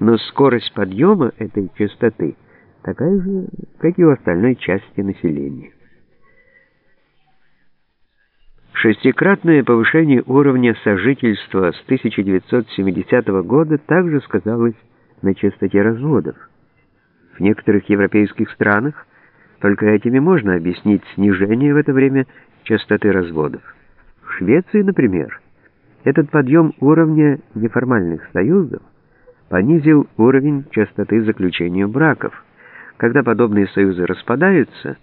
но скорость подъема этой частоты такая же, как и у остальной части населения. Шестикратное повышение уровня сожительства с 1970 года также сказалось на частоте разводов. В некоторых европейских странах только этими можно объяснить снижение в это время частоты разводов. В Швеции, например, этот подъем уровня неформальных союзов понизил уровень частоты заключения браков. Когда подобные союзы распадаются,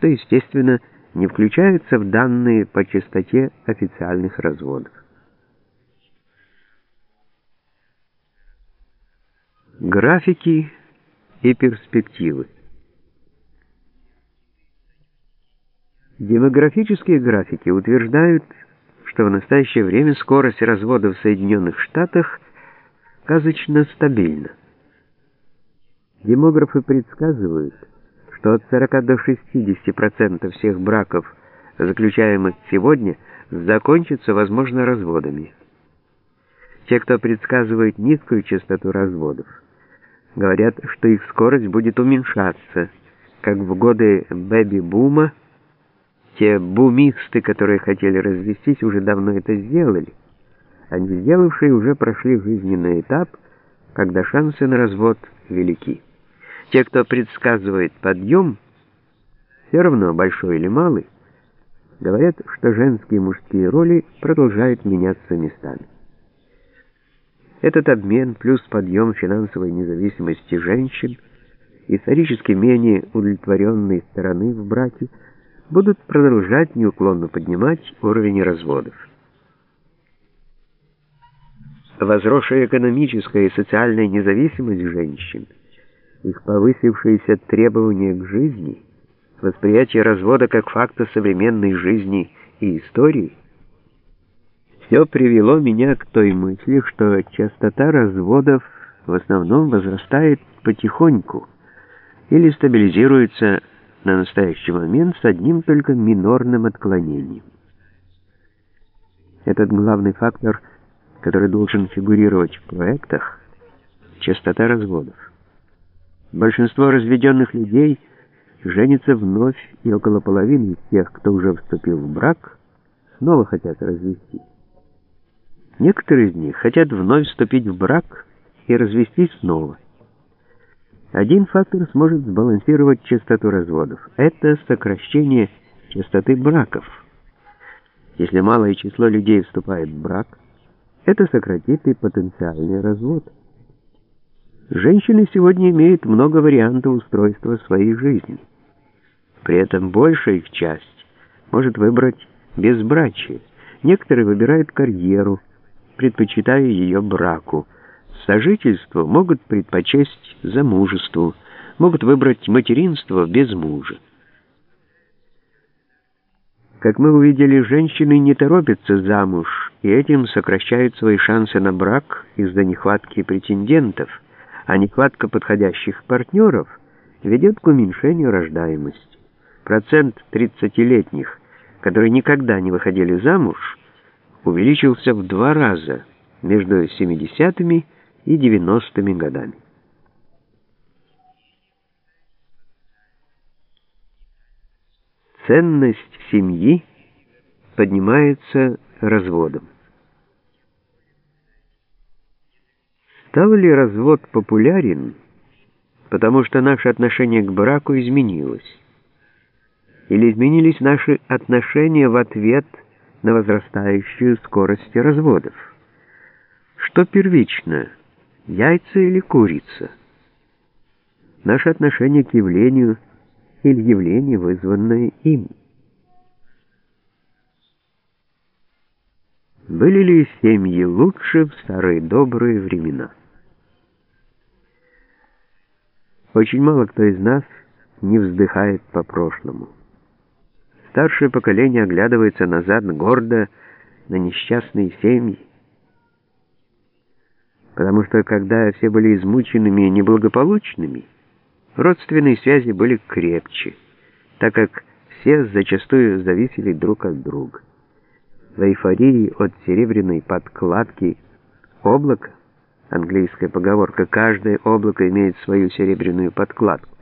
то, естественно, не включаются в данные по частоте официальных разводов. Графики и перспективы. Демографические графики утверждают, что в настоящее время скорость развода в Соединенных Штатах сказочно стабильна. Демографы предсказывают, что от 40 до 60% всех браков, заключаемых сегодня, закончатся, возможно, разводами. Те, кто предсказывает низкую частоту разводов, говорят, что их скорость будет уменьшаться, как в годы бэби-бума, те бумисты, которые хотели развестись, уже давно это сделали. Они, сделавшие, уже прошли жизненный этап, когда шансы на развод велики. Те, кто предсказывает подъем, все равно большой или малый, говорят, что женские и мужские роли продолжают меняться местами. Этот обмен плюс подъем финансовой независимости женщин, исторически менее удовлетворенной стороны в браке, будут продолжать неуклонно поднимать уровень разводов. Возросшая экономическая и социальная независимость женщин, их повысившиеся требования к жизни, восприятие развода как факта современной жизни и истории, все привело меня к той мысли, что частота разводов в основном возрастает потихоньку или стабилизируется на настоящий момент с одним только минорным отклонением. Этот главный фактор, который должен фигурировать в проектах, частота разводов. Большинство разведенных людей женится вновь, и около половины из тех, кто уже вступил в брак, снова хотят развестись. Некоторые из них хотят вновь вступить в брак и развестись снова. Один фактор сможет сбалансировать частоту разводов. Это сокращение частоты браков. Если малое число людей вступает в брак, это сократит и потенциальный развод. Женщины сегодня имеют много вариантов устройства своей жизни. При этом большая их часть может выбрать безбрачие. Некоторые выбирают карьеру, предпочитая ее браку. Сожительство могут предпочесть замужеству, могут выбрать материнство без мужа. Как мы увидели, женщины не торопятся замуж, и этим сокращают свои шансы на брак из-за нехватки претендентов, а нехватка подходящих партнеров ведет к уменьшению рождаемости. Процент 30-летних, которые никогда не выходили замуж, увеличился в два раза между 70-ми и 90-ми годами. Ценность семьи поднимается разводом. Стал ли развод популярен, потому что наше отношение к браку изменилось? Или изменились наши отношения в ответ на возрастающую скорость разводов? Что первично, яйца или курица? Наше отношение к явлению или явление, вызванное им? Были ли семьи лучше в старые добрые времена? Очень мало кто из нас не вздыхает по прошлому. Старшее поколение оглядывается назад гордо на несчастные семьи, потому что когда все были измученными и неблагополучными, родственные связи были крепче, так как все зачастую зависели друг от друга. В эйфории от серебряной подкладки облака Английская поговорка «каждое облако имеет свою серебряную подкладку».